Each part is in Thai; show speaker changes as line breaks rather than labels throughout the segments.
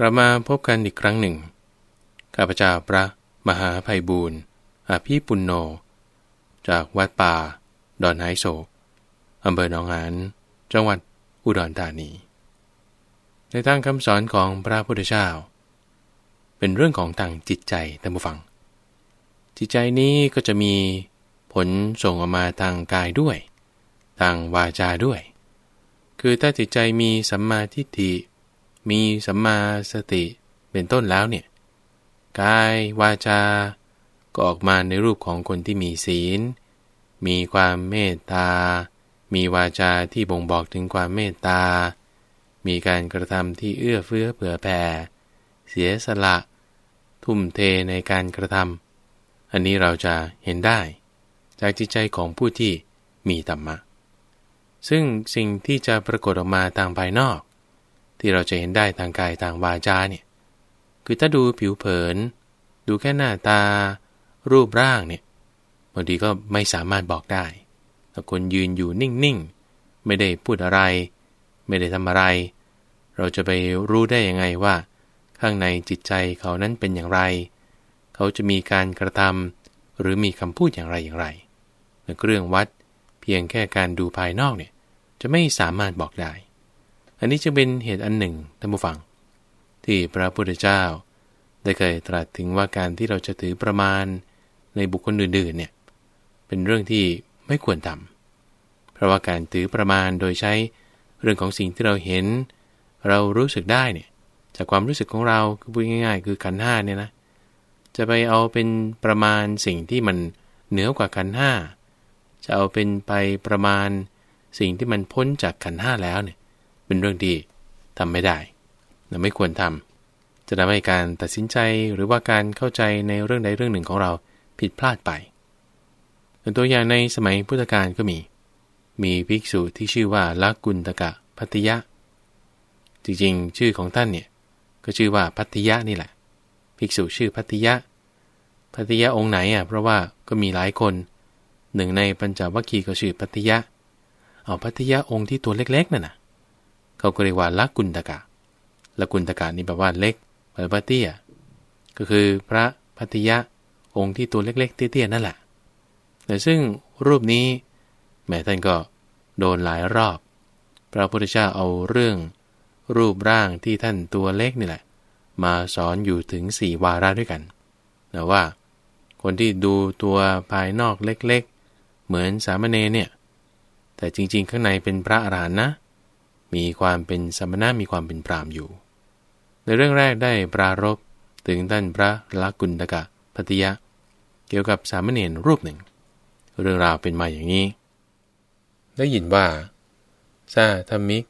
กลับมาพบกันอีกครั้งหนึ่ง ข้าพเจ้าพระมหาภัยบูรณ์อภิปุณโญจากวัดป่า ดอนไฮโศกอำเภอหนองหาน จังหวัดอุดรธานี ในทางคำสอนของพระพุทธเจ้า เป็นเรื่องของทางจิตใจท่านผู้ฟัง จิตใจนี้ก็จะมีผลส่งออกมาทางกายด้วย ทางวาจาด้วย คือถ้าจิตใจมีสัมมาทิฏฐิ มีสัมมาสติเป็นต้นแล้วเนี่ยกายวาจาก็ออกมาในรูปของคนที่มีศีล มีความเมตตา มีวาจาที่บ่งบอกถึงความเมตตา มีการกระทำที่เอื้อเฟื้อเผื่อแผ่ เสียสละ ทุ่มเทในการกระทำอันนี้เราจะเห็นได้ จากจิตใจของผู้ที่มีธรรมะ ซึ่งสิ่งที่จะปรากฏออกมาทางภายนอก ที่เราจะเห็นได้ทางกายทางวาจาเนี่ยคือถ้าดูผิวเผิน ดูแค่หน้าตา รูปร่างเนี่ยบางทีก็ไม่สามารถบอกได้ถ้าคนยืนอยู่นิ่งๆ ไม่ได้พูดอะไร ไม่ได้ทำอะไร เราจะไปรู้ได้ยังไงว่า ข้างในจิตใจเขานั้นเป็นอย่างไร เขาจะมีการกระทำหรือมีคำพูดอย่างไรอย่างไรเครื่องวัดเพียงแค่การดูภายนอกเนี่ยจะไม่สามารถบอกได้ อันนี้จึงเป็นเหตุอันหนึ่งท่านผู้ฟัง ที่พระพุทธเจ้า ได้เคยตรัสถึงว่าการที่เราจะถือประมาณในบุคคลอื่นๆเนี่ยเป็นเรื่องที่ไม่ควรทำเพราะว่าการถือประมาณโดยใช้เรื่องของสิ่งที่เราเห็น เรารู้สึกได้เนี่ยจากความรู้สึกของเราคือพูดง่าย ๆ คือขันห้าเนี่ยนะจะไปเอาเป็นประมาณสิ่งที่มันเหนือกว่าขันห้าจะเอาเป็นไปประมาณสิ่งที่มันพ้นจากขันห้าแล้วเนี่ย เป็นเรื่องที่ทำไม่ได้เราไม่ควรทำจะทำให้การตัดสินใจหรือว่าการเข้าใจในเรื่องใดเรื่องหนึ่งของเราผิดพลาดไปเป็นตัวอย่างในสมัยพุทธกาลก็มี มีภิกษุที่ชื่อว่าลักกุลตกะพัทยะ จริงๆ ชื่อของท่านเนี่ยก็ชื่อว่าพัทยะนี่แหละ ภิกษุชื่อพัทยะ พัทยะองค์ไหนอะเพราะว่าก็มีหลายคน หนึ่งในปัญจวัคคีย์ก็ชื่อพัทยะ เอาพัทยะองค์ที่ตัวเล็กๆนั่นน่ะ เขาก็เรียกว่าลักกุณตกะลักกุณตกะนี่แปลว่าเล็กแปลว่าเตี้ย ก็คือพระพัทยะองค์ที่ตัวเล็ก ๆ เตี้ยๆนั่นแหละ แต่ซึ่งรูปนี้แม้ท่านก็โดนหลายรอบ พระพุทธเจ้าเอาเรื่องรูปร่างที่ท่านตัวเล็กนี่แหละ มาสอนอยู่ถึงสี่วาระด้วยกันแต่ว่า คนที่ดูตัวภายนอกเล็กๆ เหมือนสามเณรเนี่ย แต่จริงๆ ข้างในเป็นพระอรหันต์นะ มีความเป็นสมณะมีความเป็นพรามอยู่ ในเรื่องแรกได้ปรารบถึงท่านพระลักกุณตกะพัทยะ เกี่ยวกับสามเณรรูปหนึ่ง เรื่องราวเป็นมาอย่างนี้ ได้ยินว่าซาธรรมิก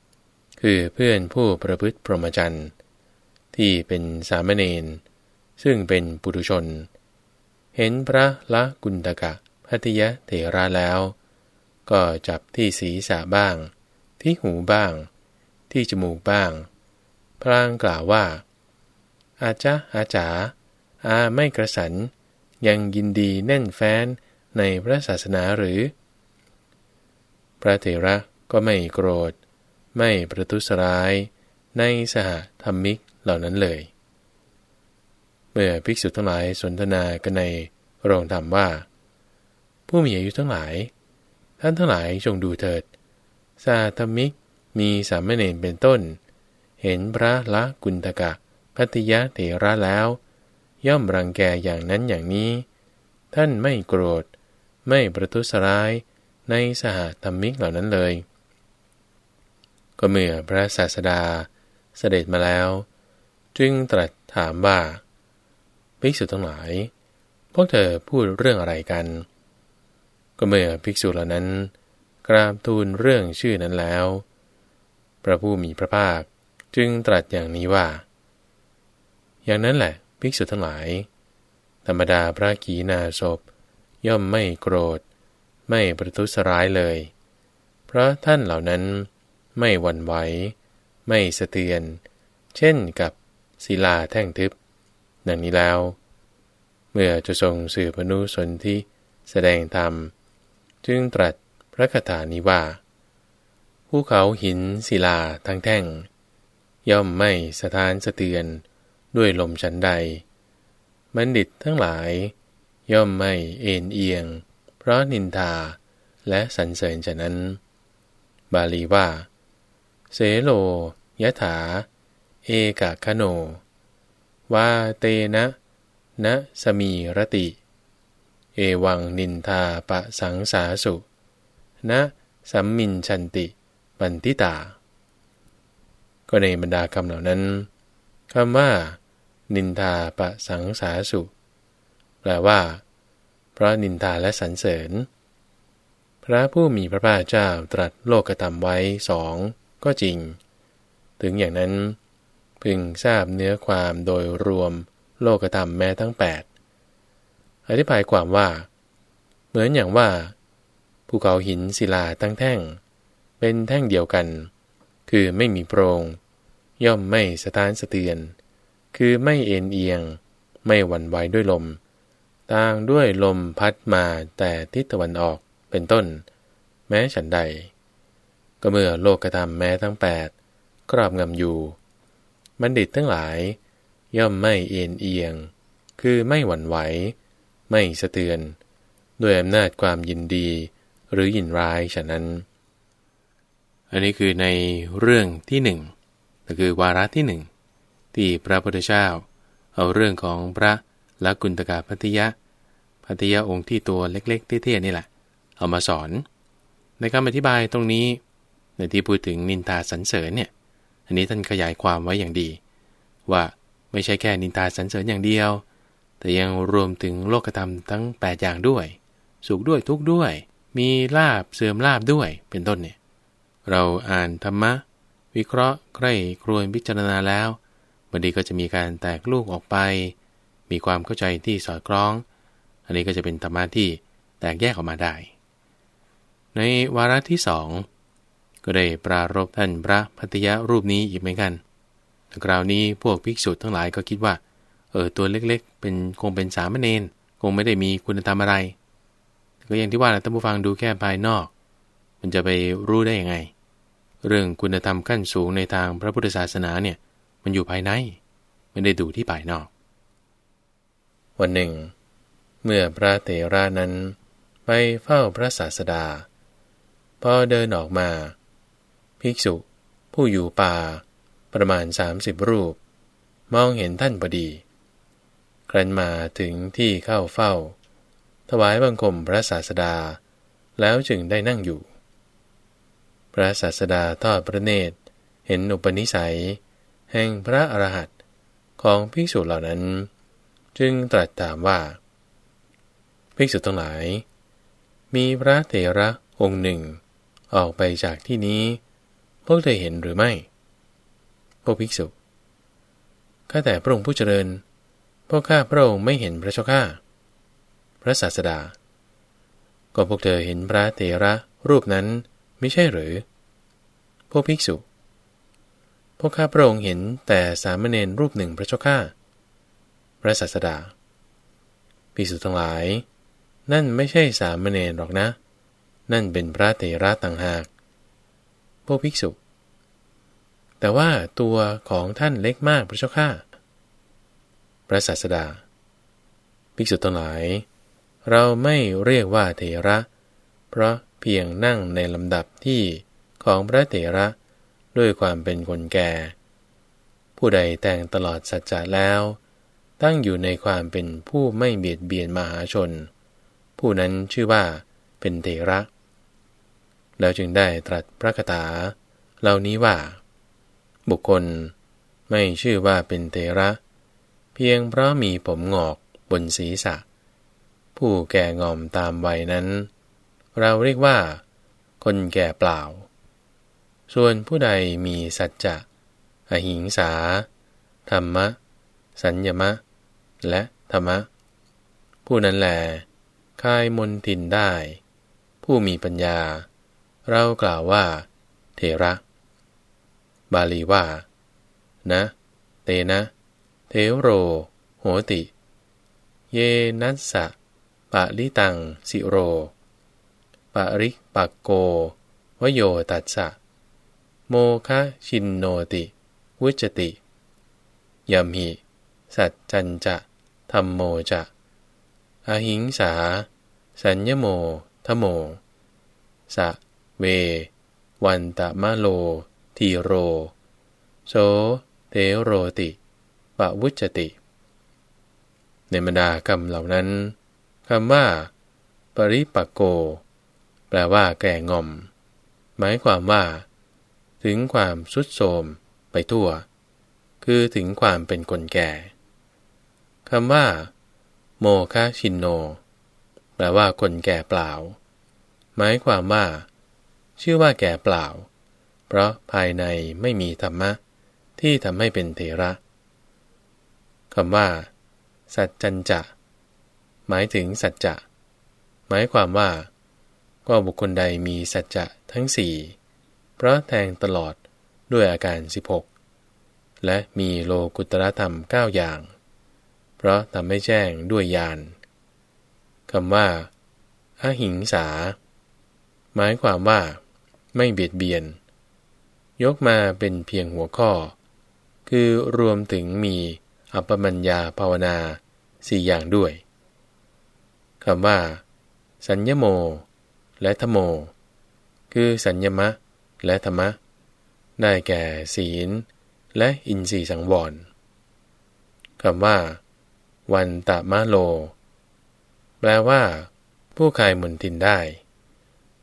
คือเพื่อนผู้ประพฤติพรหมจรรย์ ที่เป็นสามเณรซึ่งเป็นปุถุชน เห็นพระละกุณตกะพัทยะเถระแล้ว ก็จับที่ศีรษะบ้าง ที่หูบ้าง ที่จมูกบ้าง พลางกล่าวว่า อาจาอาจาอาไม่กระสัน ยังยินดีแน่นแฟ้นในพระศาสนาหรือ พระเถระก็ไม่โกรธ ไม่ประทุษร้าย ในสหธรรมิกเหล่านั้นเลย เมื่อภิกษุทั้งหลายสนทนากันในโรงธรรมว่า ผู้มีอายุทั้งหลาย ท่านทั้งหลายจงดูเถิด สาธมิก มีสามเณรเป็นต้น เห็นพระละกุณตกะพัทยะเถระแล้ว ย่อมรังแกอย่างนั้นอย่างนี้ ท่านไม่โกรธ ไม่ประทุษร้ายในสหธรรมิกเหล่านั้นเลย ก็เมื่อพระศาสดาเสด็จมาแล้ว จึงตรัสถามว่าภิกษุทั้งหลาย พวกเธอพูดเรื่องอะไรกัน ก็เมื่อภิกษุเหล่านั้น กราบทูลเรื่องชื่อนั้นแล้ว พระผู้มีพระภาคจึงตรัสอย่างนี้ว่า อย่างนั้นแหละภิกษุทั้งหลาย ธรรมดาพระขีณาสพย่อมไม่โกรธ ไม่ประทุษร้ายเลย เพราะท่านเหล่านั้นไม่หวั่นไหว ไม่สะเทือน เช่นกับศิลาแท่งทึบดังนี้แล้ว เมื่อจะทรงสื่อพนุสนที่แสดงธรรม จึงตรัส ระคาถานี้ว่าภูเขาหินศิลาทั้งแท่ง ย่อมไม่สถานสะเทือนด้วยลมฉันใด บัณฑิตทั้งหลาย ย่อมไม่เอ็นเอียง เพราะนินทาและสรรเสริญฉะนั้น บาลีว่า เสโลยะถา เอกคโนวาเตนะนะสมีรติ เอวังนินทาปะสังสาสุ นะสัมมินชันติปันติตา ก็ในบรรดาคำเหล่านั้นคำว่า นินทาปะสังสาสุ แปลว่า เพราะนินทาและสรรเสริญ พระผู้มีพระภาคเจ้าตรัสโลกธรรมไว้สองก็จริง ถึงอย่างนั้น พึงทราบเนื้อความโดยรวมโลกธรรมแม้ทั้ง 8 อธิบายความว่า เหมือนอย่างว่า ภูเขาหินศิลาตั้งแท่ง เป็นแท่งเดียวกัน คือไม่มีโปรง ย่อมไม่สะท้านสะเทือน คือไม่เอ็นเอียง ไม่หวั่นไหวด้วยลม ต่างด้วยลมพัดมาแต่ทิศตะวันออกเป็นต้น แม้ฉันใด ก็เมื่อโลกธรรมแม้ทั้งแปดครอบงำอยู่ บัณฑิตทั้งหลาย ย่อมไม่เอ็นเอียง คือไม่หวั่นไหว ไม่สะเทือน ด้วยอำนาจความยินดี หรือยินร้ายฉะนั้น อันนี้คือในเรื่องที่หนึ่งก็คือวาระที่หนึ่งที่พระพุทธเจ้าเอาเรื่องของพระละกุณตกาพัทยะพัทยะองค์ที่ตัวเล็ก ๆเตี้ยๆนี่แหละ เอามาสอน ในคำอธิบายตรงนี้ ในที่พูดถึงนินทาสรรเสริญเนี่ยอันนี้ท่านขยายความไว้อย่างดี ว่าไม่ใช่แค่นินทาสรรเสริญอย่างเดียว แต่ยังรวมถึงโลกธรรมทั้ง 8 อย่างด้วย สุขด้วยทุกข์ด้วย มีลาบเสื่อมลาบด้วยเป็นต้นเนี่ยเราอ่านธรรมะ วิเคราะห์ใคร่ครวญพิจารณาแล้วบางทีก็จะมีการแตกลูกออกไป มีความเข้าใจที่สอดคล้อง อันนี้ก็จะเป็นธรรมะที่แตกแยกออกมาได้ ในวาระที่สองก็ได้ปรารบท่านพระพัทยารูปนี้อีกเหมือนกันคราวนี้พวกภิกษุทั้งหลายก็คิดว่า เออตัวเล็กๆ เป็นคงเป็นสามเณรคงไม่ได้มีคุณธรรมอะไร ก็อย่างที่ว่าท่านผู้ฟังดูแค่ภายนอก มันจะไปรู้ได้ยังไง เรื่องคุณธรรมขั้นสูงในทางพระพุทธศาสนาเนี่ย มันอยู่ภายในไม่ได้ดูที่ภายนอก วันหนึ่ง เมื่อพระเถระนั้นไปเฝ้าพระศาสดา พอเดินออกมา ภิกษุผู้อยู่ป่าประมาณสามสิบรูป มองเห็นท่านพอดี ครั้นมาถึงที่เข้าเฝ้า ถวายบังคมพระศาสดา แล้วจึงได้นั่งอยู่ พระศาสดาทอดพระเนตร เห็นอุปนิสัย แห่งพระอรหันต์ของภิกษุเหล่านั้น จึงตรัสถามว่า ภิกษุทั้งหลาย มีพระเถระองค์หนึ่ง ออกไปจากที่นี้ พวกเธอเห็นหรือไม่ พวกภิกษุข้าแต่พระองค์ผู้เจริญ พวกข้าพระองค์ไม่เห็นพระเจ้าข้า พระศาสดา ก็พวกเธอเห็นพระเถระรูปนั้นไม่ใช่หรือ พวกภิกษุ พวกข้าพระองค์เห็นแต่สามเณรรูปหนึ่งพระเจ้าข้า พระศาสดาภิกษุทั้งหลาย นั่นไม่ใช่สามเณรหรอกนะ นั่นเป็นพระเถระต่างหาก พวกภิกษุ แต่ว่าตัวของท่านเล็กมากพระเจ้าข้า พระศาสดาภิกษุทั้งหลาย เราไม่เรียกว่าเถระ เพราะเพียงนั่งในลำดับที่ของพระเถระด้วยความเป็นคนแก่ ผู้ใดแต่งตลอดสัจจะแล้ว ตั้งอยู่ในความเป็นผู้ไม่เบียดเบียนมหาชน ผู้นั้นชื่อว่าเป็นเถระ แล้วจึงได้ตรัสพระคาถาเหล่านี้ว่า บุคคลไม่ชื่อว่าเป็นเถระ เพียงเพราะมีผมงอกบนศีรษะ ผู้แก่งอมตามวัยนั้น เราเรียกว่า คนแก่เปล่า ส่วนผู้ใดมีสัจจะอหิงสา ธรรมะ สัญญมะ และธรรมะ ผู้นั้นแหลคายมนทินได้ ผู้มีปัญญา เรากล่าวว่า เทระ บาลีว่า นะ เตนะ เทโร โหติ เยนัสสะ ปะลิตัง สิโร ปะริปักโก วโยตัสสะ โมคะชินโนติวุจติยัมหิสัจจันจะธรรมโมจะอหิงสา สัญญโมทโม สะ เว วันตะมะโล ทีโร โสเทโรติปะวุจติ ในบรรดาคำเหล่านั้น คำว่า ปริปักโก แปลว่า แก่งอม หมายความว่า ถึงความสุดโทมไปทั่ว คือถึงความเป็นคนแก่คำว่า โมคาชินโน แปลว่า คนแก่เปล่า หมายความว่า ชื่อว่าแก่เปล่า เพราะภายในไม่มีธรรมะ ที่ทำให้เป็นเทระคำว่า สัจจันจะ หมายถึงสัจจะ หมายความว่า ก็บุคคลใดมีสัจจะทั้งสี่เพราะแทงตลอดด้วยอาการ 16 และมีโลกุตรธรรม 9 อย่าง เพราะทำให้แจ้งด้วยญาณคำว่าอาหิงสา หมายความว่า ไม่เบียดเบียน ยกมาเป็นเพียงหัวข้อ คือรวมถึงมีอัปปมัญญาภาวนาสี่อย่างด้วย คำว่า สัญญโม และธโม คือสัญญมะ และธรรมะ ได้แก่ศีล และอินทรีย์สังวรคำว่า วันตะมะโล แปลว่า ผู้คายมนทินได้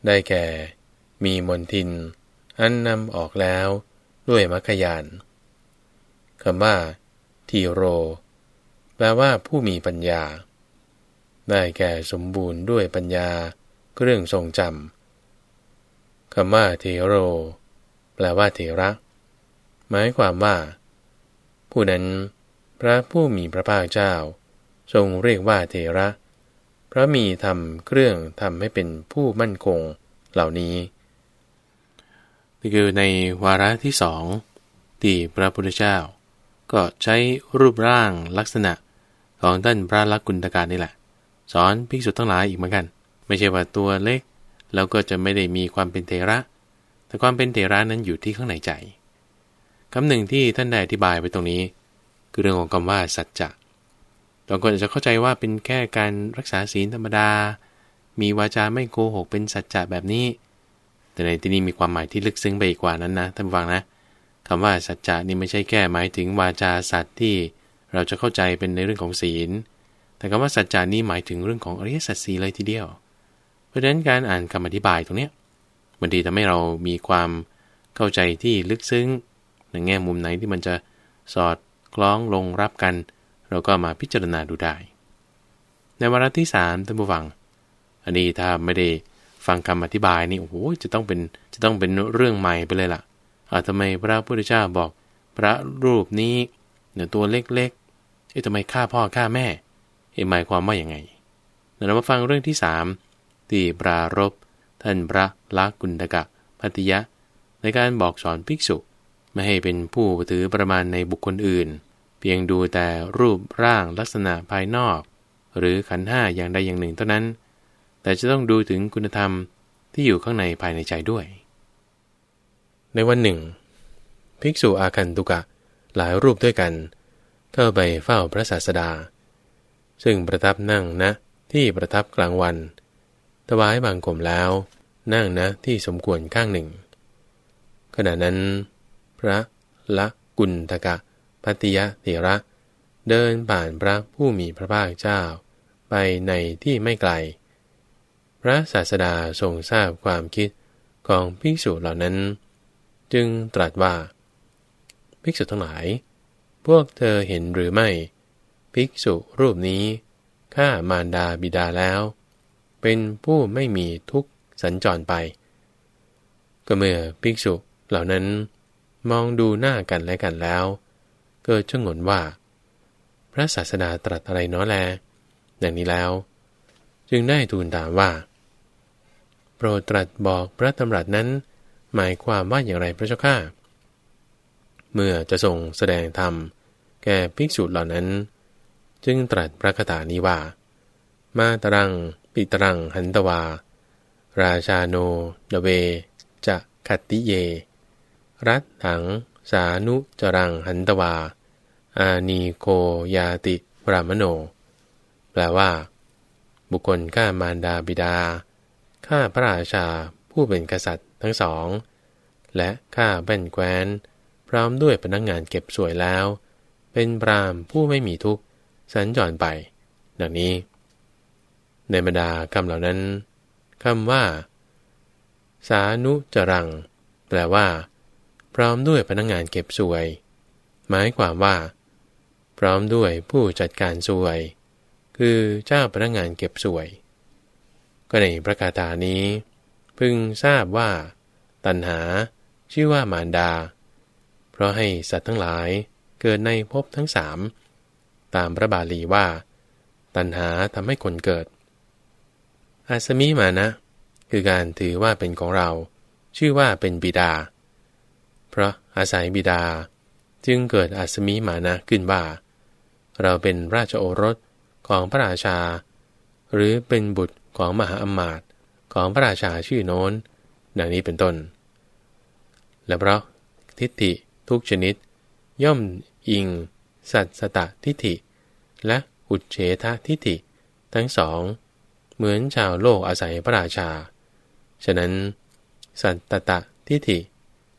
ได้แก่ มีมนทิน อันนำออกแล้วด้วยมัคคยานคำว่า ทีโร แปลว่าผู้มีปัญญา ได้แก่สมบูรณ์ด้วยปัญญาเครื่องทรงจำคำว่าเทโร แปลว่าเทระ หมายความว่า ผู้นั้น พระผู้มีพระภาคเจ้า ทรงเรียกว่าเทระเพราะมีทำเครื่องทำให้เป็นผู้มั่นคงเหล่านี้นี่คือในวาระที่สองที่พระพุทธเจ้า ก็ใช้รูปร่างลักษณะของท่านพระลักกุณฑการนี่แหละ สอนภิกษุทั้งหลายอีกเหมือนกัน ไม่ใช่ว่าตัวเล็ก แล้วก็จะไม่ได้มีความเป็นเทระ แต่ความเป็นเทระนั้นอยู่ที่ข้างในใจคำหนึ่งที่ท่านได้อธิบายไปตรงนี้ คือเรื่องของคำว่าสัจจะบางคนอาจจะเข้าใจว่าเป็นแค่การรักษาศีลธรรมดา มีวาจาไม่โกหกเป็นสัจจะแบบนี้ แต่ในที่นี้มีความหมายที่ลึกซึ้งไปอีกกว่านั้นนะท่านฟังนะคำว่าสัจจะนี่ไม่ใช่แค่หมายถึงวาจาสัตว์ที่เราจะเข้าใจเป็นในเรื่องของศีล แต่คำว่าสัจจานี้หมายถึงเรื่องของอริยสัจสีเลยทีเดียว เพราะฉะนั้นการอ่านคำอธิบายตรงนี้บางทีทำให้เรามีความเข้าใจที่ลึกซึ้งในแง่มุมไหนที่มันจะสอดคล้องลงรับกัน เราก็มาพิจารณาดูได้ ในวาระที่สามท่านผู้ฟัง อันนี้ถ้าไม่ได้ฟังคำอธิบายนี่โอ้โหจะต้องเป็นจะต้องเป็นเรื่องใหม่ไปเลยล่ะอาทำไมพระพุทธเจ้าบอกพระรูปนี้เนี่ยตัวเล็กๆเอ๊ะทำไมฆ่าพ่อฆ่าแม่ หมายความว่าอย่างไงเรามาฟังเรื่องที่สามที่ปรารบท่านพระลักกุณฑกะพัติยะ ในการบอกสอนภิกษุ ไม่ให้เป็นผู้ถือประมาณในบุคคลอื่น เพียงดูแต่รูปร่างลักษณะภายนอก หรือขันห้าอย่างใดอย่างหนึ่งเท่านั้น แต่จะต้องดูถึงคุณธรรมที่อยู่ข้างในภายในใจด้วย ในวันหนึ่ง ภิกษุอาคันตุกะหลายรูปด้วยกัน เข้าไปเฝ้าพระศาสดา ซึ่งประทับนั่งนะที่ประทับกลางวัน ถวายบางกลมแล้ว นั่งนะที่สมควรข้างหนึ่ง ขณะนั้น พระละกุณฑกะพัติยะเถระ เดินผ่านพระผู้มีพระภาคเจ้า ไปในที่ไม่ไกล พระศาสดาทรงทราบความคิดของภิกษุเหล่านั้น จึงตรัสว่า ภิกษุทั้งหลาย พวกเธอเห็นหรือไม่ ภิกษุรูปนี้ฆ่ามารดาบิดาแล้ว เป็นผู้ไม่มีทุกข์สัญจรไป ก็เมื่อภิกษุเหล่านั้นมองดูหน้ากันและกันแล้ว เกิดชงนว่า พระศาสดาตรัสอะไรน้อแลอย่างนี้แล้ว จึงได้ทูลถามว่า โปรดตรัสบอกพระธรรมรัตนั้น หมายความว่าอย่างไรพระเจ้าข้าเมื่อจะทรงแสดงธรรมแก่ภิกษุเหล่านั้น จึงตรัสพระคาถานี้ว่า มาตรัง ปิตรังหันตวา ราชาโนเดเว จะขัตติเย รัตถัง สานุจรังหันตวา อานีโคยาติปรามโน แปลว่า บุคคลฆ่ามารดาบิดาฆ่าพระราชาผู้เป็นกษัตริย์ทั้งสอง และฆ่าแว่นแคว้น พร้อมด้วยพนักงานเก็บสวยแล้ว เป็นปรามผู้ไม่มีทุกข์ สัญจรไป ดังนี้ ในบรรดาคำเหล่านั้นคำว่า สานุจรัง แปลว่า พร้อมด้วยพนักงานเก็บสวย หมายความว่า พร้อมด้วยผู้จัดการสวย คือเจ้าพนักงานเก็บสวย ก็ในพระคาถานี้ พึงทราบว่า ตัณหา ชื่อว่ามารดา เพราะให้สัตว์ทั้งหลายเกิดในภพทั้งสาม ตามพระบาลีว่า ตัณหาทำให้คนเกิด อาสมิมานะ คือการถือว่าเป็นของเรา ชื่อว่าเป็นบิดา เพราะอาศัยบิดา จึงเกิดอาสมิมานะขึ้นว่า เราเป็นราชโอรสของพระราชา หรือเป็นบุตรของมหาอมาตย์ของพระราชาชื่อโน้น ดังนี้เป็นต้น และเพราะทิฏฐิทุกชนิด ย่อมอิง สัตสตทิฏฐิ และอุเฉททิฏฐิ ทั้งสอง เหมือนชาวโลกอาศัยพระราชา ฉะนั้น สัตตตทิฏฐิ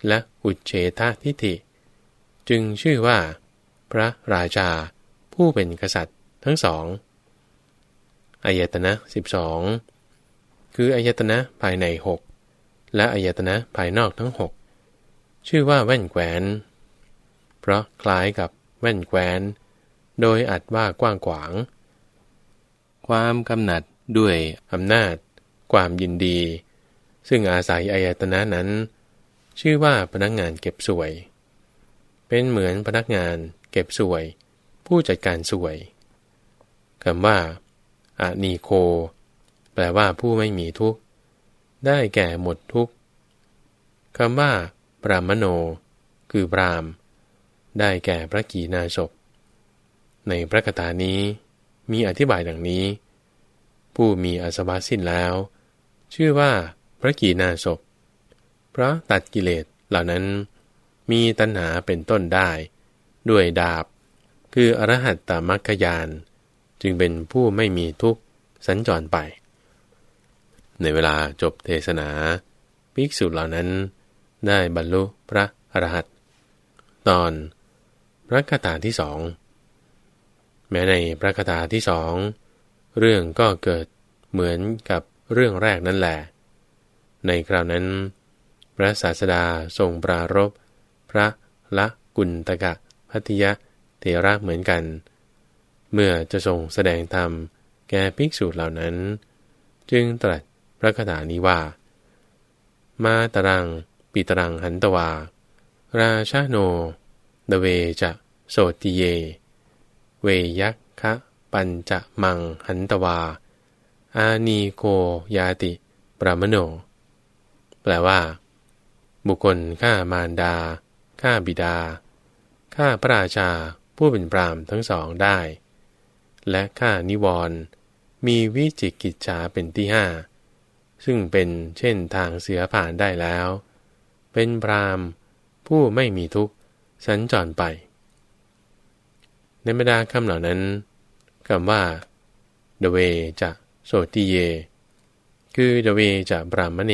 และอุเฉททิฏฐิ จึงชื่อว่า พระราชา ผู้เป็นกษัตริย์ทั้งสองอายตนะ 12 คืออายตนะภายใน 6 และอายตนะภายนอกทั้ง 6 ชื่อว่าแว่นแขวน เพราะคล้ายกับแว่นแขวน โดยอัดว่ากว้างขวาง ความกำหนัดด้วยอำนาจ ความยินดี ซึ่งอาศัยอายตนะนั้น ชื่อว่าพนักงานเก็บสวย เป็นเหมือนพนักงานเก็บสวย ผู้จัดการสวยคำว่าอานีโค แปลว่าผู้ไม่มีทุกข์ ได้แก่หมดทุกข์คำว่าปรามโน คือปราม ได้แก่พระกีนาศพ ในพระคาถานี้มีอธิบายดังนี้ ผู้มีอาสวะสิ้นแล้ว ชื่อว่าพระกีนาศพเพราะตัดกิเลสเหล่านั้น มีตัณหาเป็นต้นได้ ด้วยดาบ คืออรหัตตมัคคยาน จึงเป็นผู้ไม่มีทุกข์สัญจรไป ในเวลาจบเทศนาภิกษุเหล่านั้นได้บรรลุพระอรหัตตอนพระคาถาที่สอง แม้ในพระคาถาที่สองเรื่องก็เกิดเหมือนกับเรื่องแรกนั่นแหละ ในคราวนั้น พระศาสดาทรงปรารบพระละกุณตกะพัทยะเทระเหมือนกัน เมื่อจะทรงแสดงธรรมแก่ภิกษุเหล่านั้น จึงตรัสพระคาถานี้ว่า มาตรัง ปิตรังหันตวา ราชาโนเดเวจะ โสติเย เวยักคะปัญจะมังหันตวา อานีโกยาติปรามโน แปลว่า บุคคลฆ่ามารดาฆ่าบิดาฆ่าพระราชาผู้เป็นปรามทั้งสองได้ และข้านิวรณ์มีวิจิกิจฉาเป็นที่ห้าซึ่งเป็นเช่นทางเสือผ่านได้แล้ว เป็นพรามผู้ไม่มีทุกข์สัญจรไป ในบรรดาคำเหล่านั้นคำว่าเดเวจะโสติเย คือเดเวจะบรามเน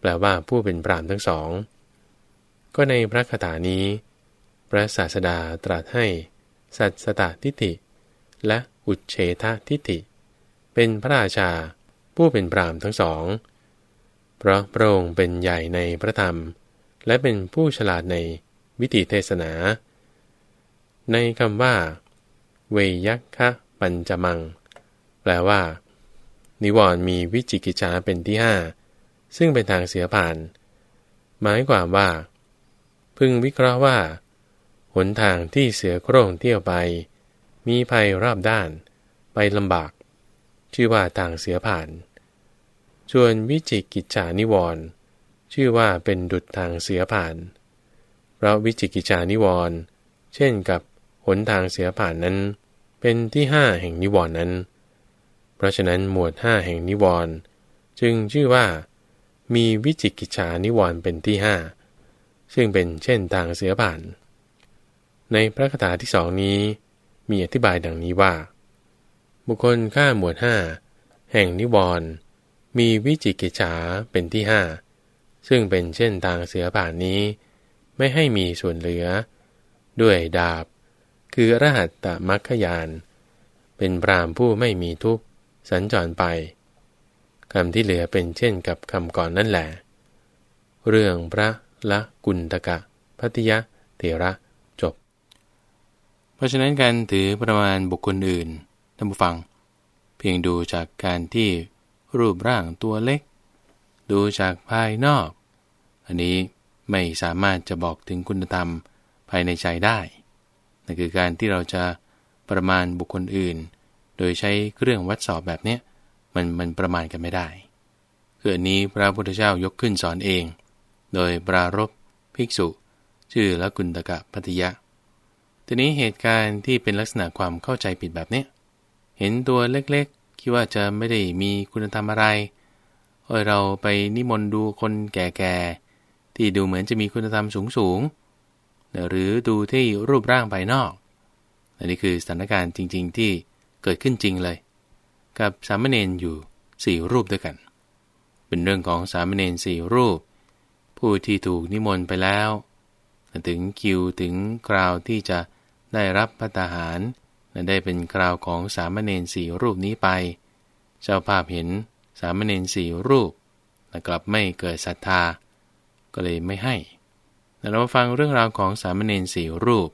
แปลว่าผู้เป็นพรามทั้งสอง ก็ในพระคาถานี้ พระศาสดาตรัสให้ สัตสตทิฏฐิ และอุเฉททิฏฐิ เป็นพระราชาผู้เป็นปรามทั้งสอง เพราะพระองค์เป็นใหญ่ในพระธรรม และเป็นผู้ฉลาดในวิธีเทศนา ในคำว่า เวยักคะปัญจมัง แปลว่า นิวรณ์มีวิจิกิจฉาเป็นที่ห้าซึ่งเป็นทางเสียผ่าน หมายความว่า พึงวิเคราะห์ว่า หนทางที่เสือโคร่งเที่ยวไป มีภัยรอบด้าน ไปลำบาก ชื่อว่าทางเสียผ่านส่วนวิจิกิจฉานิวรณ์ชื่อว่าเป็นดุจทางเสียผ่าน เพราะวิจิกิจฉานิวรณ์เช่นกับ หนทางเสียผ่านนั้น เป็นที่ห้าแห่งนิวรณ์นั้น เพราะฉะนั้นหมวดห้าแห่งนิวรณ์จึงชื่อว่า มีวิจิกิจฉานิวรณ์เป็นที่ห้าซึ่งเป็นเช่นทางเสือผ่าน ในพระคาถาที่สองนี้ มีอธิบายดังนี้ว่า บุคคลข้าหมวดห้าแห่งนิวรณ์มีวิจิกิจฉาเป็นที่ห้าซึ่งเป็นเช่นทางเสือผ่านนี้ ไม่ให้มีส่วนเหลือ ด้วยดาบ คือรหัตตมัคคยาน เป็นพรามผู้ไม่มีทุกข์สัญจรไปคำที่เหลือเป็นเช่นกับคำก่อนนั่นแหละ เรื่องพระละกุณตกะพัทยะเถระจบ เพราะฉะนั้นการถือประมาณบุคคลอื่นท่านผู้ฟัง เพียงดูจากการที่รูปร่างตัวเล็ก ดูจากภายนอก อันนี้ไม่สามารถจะบอกถึงคุณธรรมภายในใจได้ นั่นคือการที่เราจะประมาณบุคคลอื่น โดยใช้เครื่องวัดสอบแบบนี้มันมันประมาณกันไม่ได้คืออันนี้พระพุทธเจ้ายกขึ้นสอนเอง โดยปรารบภิกษุ ชื่อละกุณตกะพัทยะ ทีนี้เหตุการณ์ที่เป็นลักษณะความเข้าใจผิดแบบนี้เห็นตัวเล็กๆ คิดว่าจะไม่ได้มีคุณธรรมอะไรเอยเราไปนิมนต์ดูคนแก่ๆ ที่ดูเหมือนจะมีคุณธรรมสูงๆ หรือดูที่รูปร่างภายนอก อันนี้คือสถานการณ์จริง ๆ ที่เกิดขึ้นจริงเลย กับสามเณรอยู่สี่รูปด้วยกัน เป็นเรื่องของสามเณรสี่รูป ผู้ที่ถูกนิมนต์ไปแล้ว ถึงคิวถึงคราวที่จะได้รับพระทหารได้เป็นคราวของสามเณรสี่รูปนี้ไป เจ้าภาพเห็นสามเณรสี่รูปแต่กลับไม่เกิดศรัทธา ก็เลยไม่ให้ เรามาฟังเรื่องราวของสามเณรสี่รูป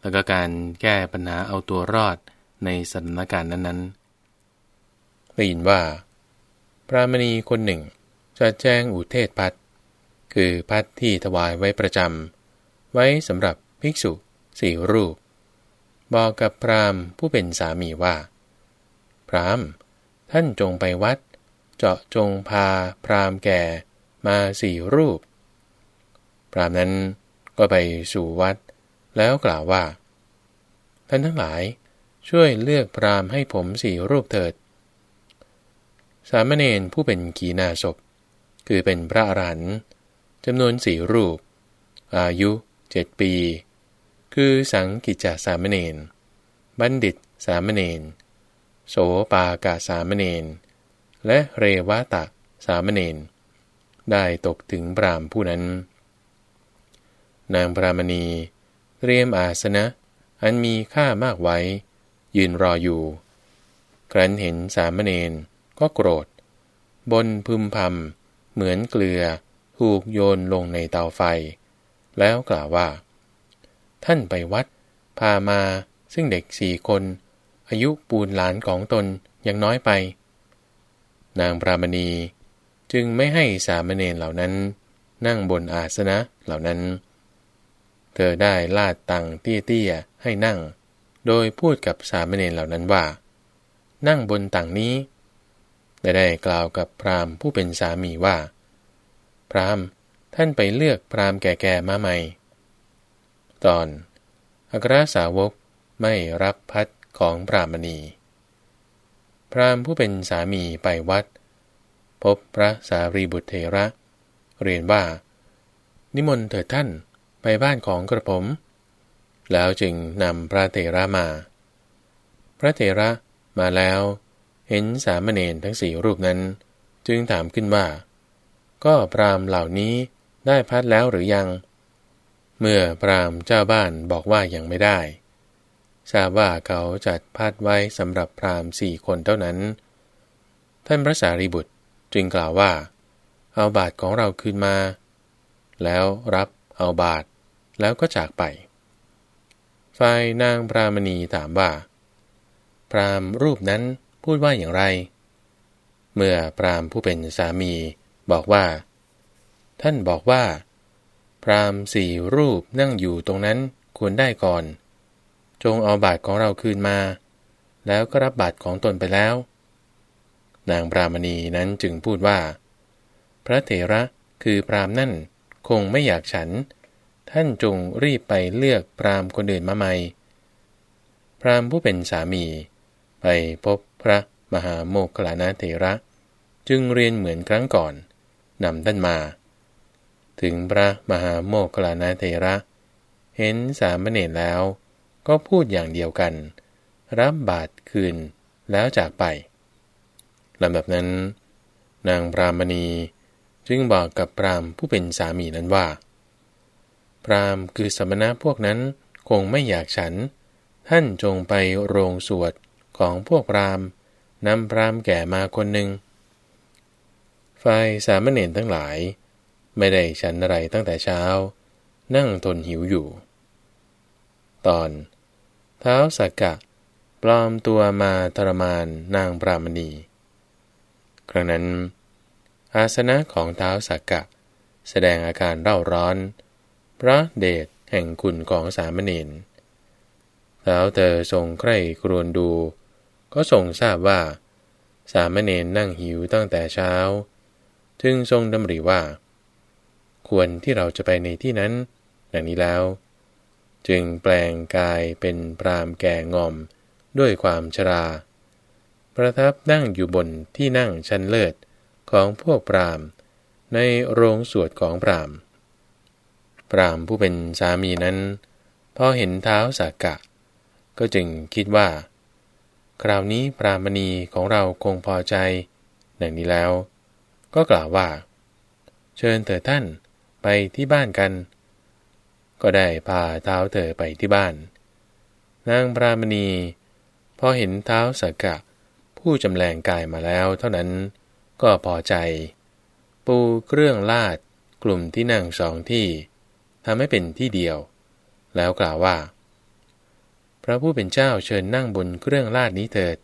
แล้วก็การแก้ปัญหาเอาตัวรอดในสถานการณ์นั้นๆ ได้ยินว่า พระมณีคนหนึ่งจะแจ้งอุเทศพัดคือพัดที่ถวายไว้ประจำไว้สำหรับภิกษุสี่รูป บอกกับพรามผู้เป็นสามีว่า พรามท่านจงไปวัด เจาะจงพาพรามแก่มาสี่รูป พรามนั้นก็ไปสู่วัด แล้วกล่าวว่า ท่านทั้งหลายช่วยเลือกพรามให้ผมสี่รูปเถิด สามเณรผู้เป็นขีณาศพ คือเป็นพระอรหันต์จำนวนสี่รูป อายุเจ็ดปี คือสังกิจจสามเณรบัณฑิตสามเณรโสปากาสามเณรและเรวตะสามเณรได้ตกถึงพรามผู้นั้น นางพรามณี เตรียมอาสนะ อันมีค่ามากไว้ ยืนรออยู่ ครั้นเห็นสามเณรก็โกรธ บนพึมพำเหมือนเกลือถูกโยนลงในเตาไฟ แล้วกล่าวว่า ท่านไปวัด พามาซึ่งเด็กสี่คน อายุปูนหลานของตนยังน้อยไป นางปรามณีจึงไม่ให้สามเณรเหล่านั้น นั่งบนอาสนะเหล่านั้น เธอได้ลาดตังเตี้ยๆให้นั่ง โดยพูดกับสามเณรเหล่านั้นว่า นั่งบนตังนี้ได้ได้กล่าวกับพราหมณ์ผู้เป็นสามีว่า พราหมณ์ท่านไปเลือกพราหมณ์แก่ๆมาใหม่ ตอนอัครสาวกไม่รับพัดของพรามณี พราหมณ์ผู้เป็นสามีไปวัด พบพระสารีบุตรเถระ เรียนว่า นิมนต์เถิดท่าน ไปบ้านของกระผม แล้วจึงนำพระเถระมา พระเถระมาแล้วเห็นสามเณรทั้งสี่รูปนั้น จึงถามขึ้นว่า ก็พรามเหล่านี้ได้พัดแล้วหรือยัง เมื่อพรามเจ้าบ้านบอกว่ายังไม่ได้ ทราบว่าเขาจัดพัดไว้สำหรับพรามสี่คนเท่านั้น ท่านพระสารีบุตรจึงกล่าวว่า เอาบาทของเราคืนมา แล้วรับ เอาบาท แล้วก็จากไป ฝ่ายนางพรามณีถามว่า พรามรูปนั้นพูดว่าอย่างไร เมื่อพรามผู้เป็นสามีบอกว่า ท่านบอกว่า พรามสี่รูปนั่งอยู่ตรงนั้นควรได้ก่อน จงเอาบาทของเราคืนมา แล้วก็รับบาทของตนไปแล้ว นางพรามณีนั้นจึงพูดว่า พระเถระคือพรามนั่น คงไม่อยากฉัน ท่านจงรีบไปเลือกพรามคนอื่นมาใหม่ พรามผู้เป็นสามี ไปพบพระมหาโมคคลานาเถระ จึงเรียนเหมือนครั้งก่อนนำท่านมา ถึงพระมหาโมคคลานาเทระ เห็นสามเณรแล้ว ก็พูดอย่างเดียวกัน รับบาตรคืนแล้วจากไปลำดับนั้น นางพรามณี จึงบอกกับพรามผู้เป็นสามีนั้นว่า พรามคือสมณะพวกนั้นคงไม่อยากฉัน ท่านจงไปโรงสวดของพวกพรามนำพรามแก่มาคนหนึ่งฝ่ายสามเณรทั้งหลาย ไม่ได้ฉันอะไรตั้งแต่เช้า นั่งทนหิวอยู่ ตอน เท้าสักกะ ปลอมตัวมาทรมานนางปรามณี ครั้งนั้น อาสนะของเท้าสักกะ แสดงอาการเร่าร้อน พระเดชแห่งคุณของสามเณรเท้าเธอทรงใคร่ครวญดู ก็ทรงทราบว่า สามเณรนั่งหิวตั้งแต่เช้า จึงทรงดำริว่า ควรที่เราจะไปในที่นั้นดังนี้แล้ว จึงแปลงกายเป็นพรามแก่งอมด้วยความชรา ประทับนั่งอยู่บนที่นั่งชั้นเลิศ ของพวกพรามในโรงสวดของพรามพรามผู้เป็นสามีนั้น พอเห็นเท้าสากะ ก็จึงคิดว่า คราวนี้พรามณีของเราคงพอใจดังนี้แล้ว ก็กล่าวว่า เชิญเถิดท่านไปที่บ้านกัน ก็ได้พาเท้าเธอไปที่บ้าน นางพรามณีพอเห็นเท้าสักกะผู้จำแรงกายมาแล้วเท่านั้น ก็พอใจ ปูเครื่องลาด กลุ่มที่นั่งสองที่ทำให้เป็นที่เดียว แล้วกล่าวว่า พระผู้เป็นเจ้าเชิญนั่งบนเครื่องลาดนี้เถิด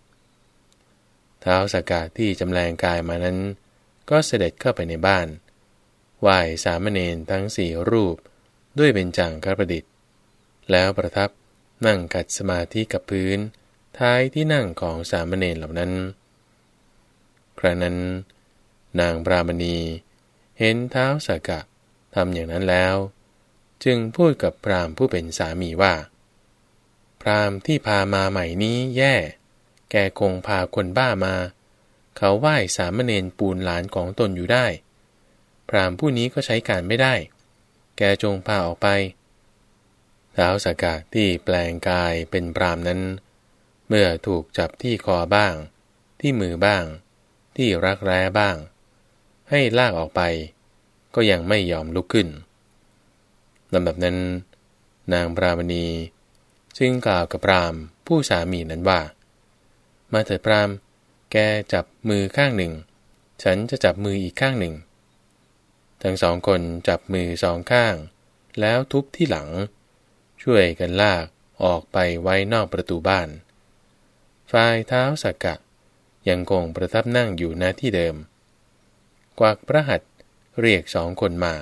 เท้าสักกะที่จำแรงกายมานั้น ก็เสด็จเข้าไปในบ้านไหว้สามเณรทั้งสี่รูปด้วยเป็นจังคประดิษฐ์ แล้วประทับนั่งกัดสมาธิกับพื้น ท้ายที่นั่งของสามเณรเหล่านั้น ครั้นั้น นางปรามณี เห็นเท้าสากะทำอย่างนั้นแล้ว จึงพูดกับพรามผู้เป็นสามีว่า พรามที่พามาใหม่นี้แย่ แกคงพาคนบ้ามา เขาไหว้สามเณรปูนหลานของตนอยู่ได้ พรามผู้นี้ก็ใช้การไม่ได้ แกจงพาออกไปท้าวสากาที่แปลงกายเป็นพรามนั้น เมื่อถูกจับที่คอบ้าง ที่มือบ้าง ที่รักแร้บ้าง ให้ลากออกไป ก็ยังไม่ยอมลุกขึ้นลำดับนั้น นางปรามณีจึงกล่าวกับพรามผู้สามีนั้นว่า มาเถิดพรามแกจับมือข้างหนึ่ง ฉันจะจับมืออีกข้างหนึ่ง ทั้งสองคนจับมือสองข้าง แล้วทุบที่หลัง ช่วยกันลากออกไปไว้นอกประตูบ้านฝ่ายเท้าสักกะ ยังคงประทับนั่งอยู่หน้าที่เดิม กวักพระหัตเรียกสองคนมา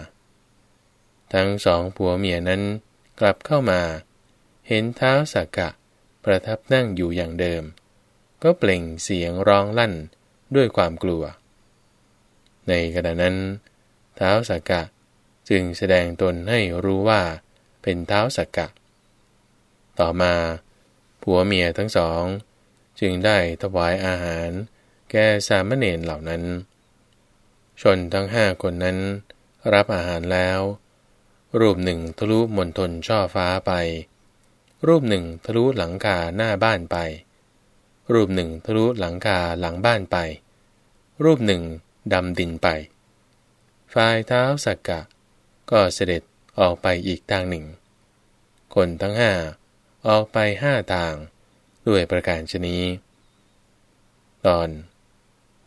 ทั้งสองผัวเมียนั้นกลับเข้ามา เห็นเท้าสักกะ ประทับนั่งอยู่อย่างเดิม ก็เปล่งเสียงร้องลั่นด้วยความกลัว ในขณะนั้น เท้าสักกะจึงแสดงตนให้รู้ว่าเป็นเท้าสักกะ ต่อมา ผัวเมียทั้งสอง จึงได้ถวายอาหาร แก่สามเณรเหล่านั้น ชนทั้งห้าคนนั้น รับอาหารแล้ว รูปหนึ่งทะลุมนทนช่อฟ้าไป รูปหนึ่งทะลุหลังคาหน้าบ้านไป รูปหนึ่งทะลุหลังคาหลังบ้านไป รูปหนึ่งดำดินไปฝ่ายเท้าสักกะ ก็เสด็จออกไปอีกทางหนึ่ง คนทั้งห้าออกไปห้าทาง ด้วยประการชนี้ ตอน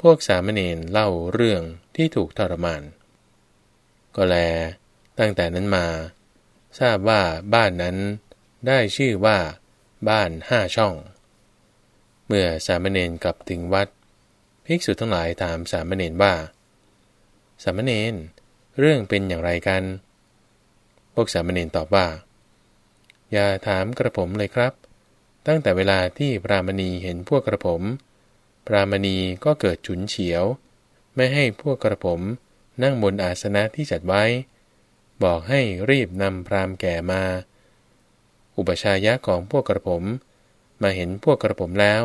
พวกสามเณรเล่าเรื่องที่ถูกทรมาน ก็แล ตั้งแต่นั้นมา ทราบว่าบ้านนั้นได้ชื่อว่าบ้านห้าช่อง เมื่อสามเณรกลับถึงวัด ภิกษุทั้งหลายถามสามเณรว่า สามเณรเรื่องเป็นอย่างไรกัน พวกสามเณรตอบว่า อย่าถามกระผมเลยครับ ตั้งแต่เวลาที่พรามณีเห็นพวกกระผมพรามณีก็เกิดฉุนเฉียว ไม่ให้พวกกระผมนั่งบนอาสนะที่จัดไว้ บอกให้รีบนำพรามแก่มา อุปชายะของพวกกระผม มาเห็นพวกกระผมแล้ว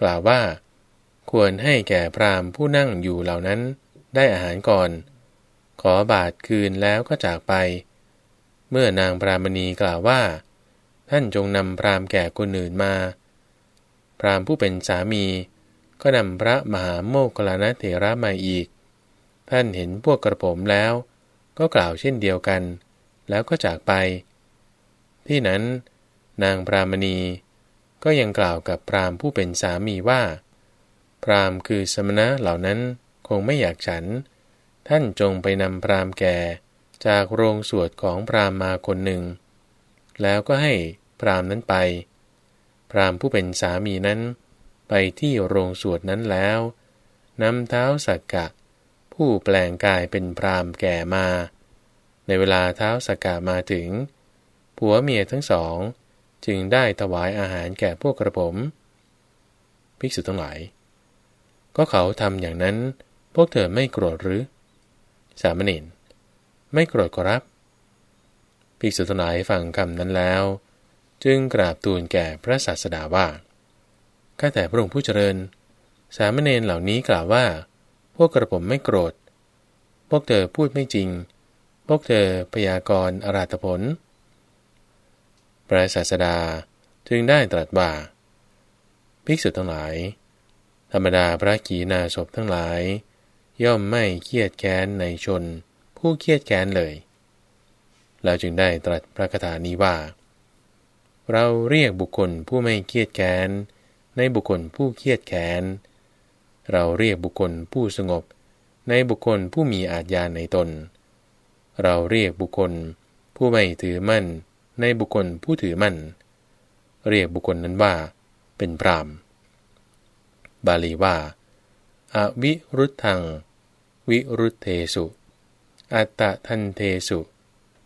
กล่าวว่า ควรให้แก่พรามผู้นั่งอยู่เหล่านั้นได้อาหารก่อน ขอบาทคืนแล้วก็จากไป เมื่อนางปรามณีกล่าวว่า ท่านจงนำพรามแก่คนอื่นมา พรามผู้เป็นสามี ก็นำพระมหาโมกขลานะเถระมาอีก ท่านเห็นพวกกระผมแล้ว ก็กล่าวเช่นเดียวกัน แล้วก็จากไป ที่นั้น นางปรามณี ก็ยังกล่าวกับพรามผู้เป็นสามีว่า พรามคือสมณะเหล่านั้นคงไม่อยากฉัน ท่านจงไปนำพรามแก่จากโรงสวดของพรามมาคนหนึ่ง แล้วก็ให้พรามนั้นไป พรามผู้เป็นสามีนั้นไปที่โรงสวดนั้นแล้วนำเท้าสักกะ ผู้แปลงกายเป็นพรามแก่มา ในเวลาเท้าสักกะมาถึง ผัวเมียทั้งสอง จึงได้ถวายอาหารแก่พวกกระผม ภิกษุทั้งหลาย ก็เขาทำอย่างนั้น พวกเธอไม่โกรธหรือ สามเณรไม่โกรธก็รับ ภิกษุทั้งหลายฟังคำนั้นแล้ว จึงกราบทูลแก่พระศาสดาว่าข้าแต่พระองค์ผู้เจริญ สามเณรเหล่านี้กล่าวว่า พวกกระผมไม่โกรธ พวกเธอพูดไม่จริง พวกเธอพยากรณ์อราตผล พระศาสดาจึงได้ตรัสว่าภิกษุทั้งหลาย ธรรมดาพระขีณาสพทั้งหลาย ย่อมไม่เครียดแค้นในชน ผู้เครียดแค้นเลย เราจึงได้ตรัสพระคาถานี้ว่า เราเรียกบุคคลผู้ไม่เครียดแค้นในบุคคลผู้เครียดแค้น เราเรียกบุคคลผู้สงบ ในบุคคลผู้มีอาจญาในตน เราเรียกบุคคล ผู้ไม่ถือมั่น ในบุคคลผู้ถือมั่น เรียกบุคคลนั้นว่า เป็นพรามบาลีว่าอวิรุธัง วิรุเทสุ อัตตะทันเทสุ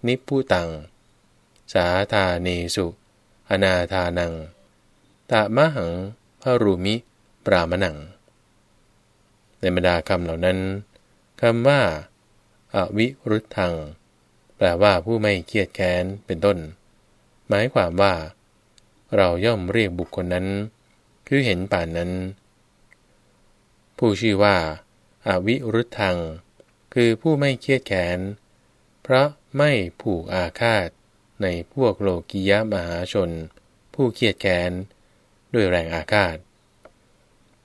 นิพุตัง สาธาเนสุอนาธานังตะมะหังพรุมิปรามนัง ในบรรดาคำเหล่านั้นคำว่าอวิรุธทัง แปลว่าผู้ไม่เครียดแค้นเป็นต้น หมายความว่า เราย่อมเรียกบุคคลนั้น คือเห็นป่านนั้น ผู้ชื่อว่าอวิรุธทัง คือผู้ไม่เครียดแค้น เพราะ ไม่ผูกอาฆาตในพวกโลกียะมหาชน ผู้เครียดแค้นด้วยแรงอาฆาต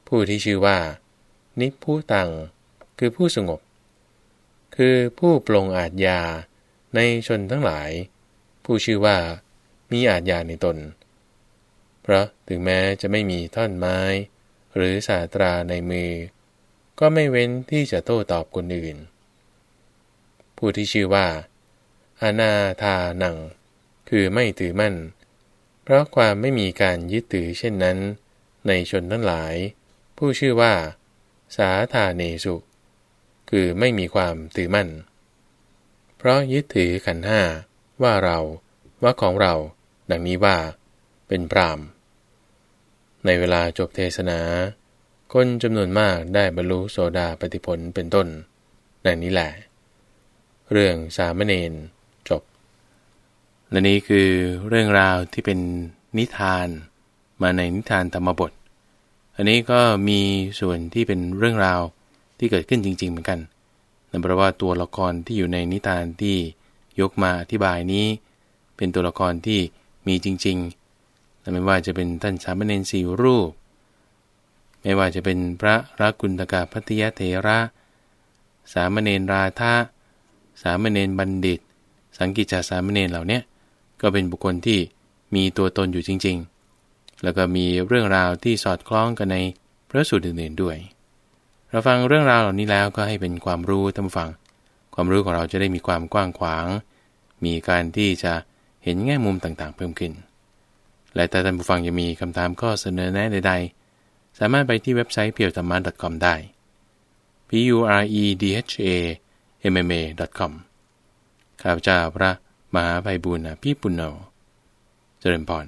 ผู้ที่ชื่อว่า นิพุตัง คือผู้สงบ คือผู้ปลงอาจยาในชนทั้งหลาย ผู้ชื่อว่ามีอาจยาในตน เพราะถึงแม้จะไม่มีท่อนไม้ หรือสาตราในมือ ก็ไม่เว้นที่จะโต้ตอบคนอื่น ผู้ที่ชื่อว่า อนาทานัง คือไม่ถือมั่น เพราะความไม่มีการยึดถือเช่นนั้น ในชนทั้งหลาย ผู้ชื่อว่า สาธาเนสุ คือไม่มีความถือมั่น เพราะยึดถือขันห้าว่าเราว่าของเรา ดังนี้ว่า เป็นพรามในเวลาจบเทศนา คนจำนวนมากได้บรรลุโสดาปฏิผลเป็นต้นดังนี้แหละ เรื่องสามเณร และนี้คือเรื่องราวที่เป็นนิทานมาในนิทานธรรมบท อันนี้ก็มีส่วนที่เป็นเรื่องราวที่เกิดขึ้นจริง ๆ เหมือนกันนั่นแปลว่าตัวละครที่อยู่ในนิทานที่ยกมาอธิบายนี้ เป็นตัวละครที่มีจริงๆแต่ไม่ว่าจะเป็นท่านสามเณรสี่รูป ไม่ว่าจะเป็นพระรักุณตกาพัทยเถระ สามเณรราธาสามเณรบัณฑิต สังกิจาสามเณรเหล่านี้ ก็เป็นบุคคลที่มีตัวตนอยู่จริง ๆ แล้วก็มีเรื่องราวที่สอดคล้องกันในพระสูตรอื่นๆด้วย เราฟังเรื่องราวเหล่านี้แล้วก็ให้เป็นความรู้ท่านฟัง ความรู้ของเราจะได้มีความกว้างขวาง มีการที่จะเห็นแง่มุมต่างๆ เพิ่มขึ้น และถ้าท่านผู้ฟังยังมีคำถามข้อเสนอแนะใด ๆ สามารถไปที่เว็บไซต์เพียวธรรมะ .com ได้ p u r e d h a m m a com ข้าพเจ้าพระ มหาไพบุญอภิปุณโญเจริญพร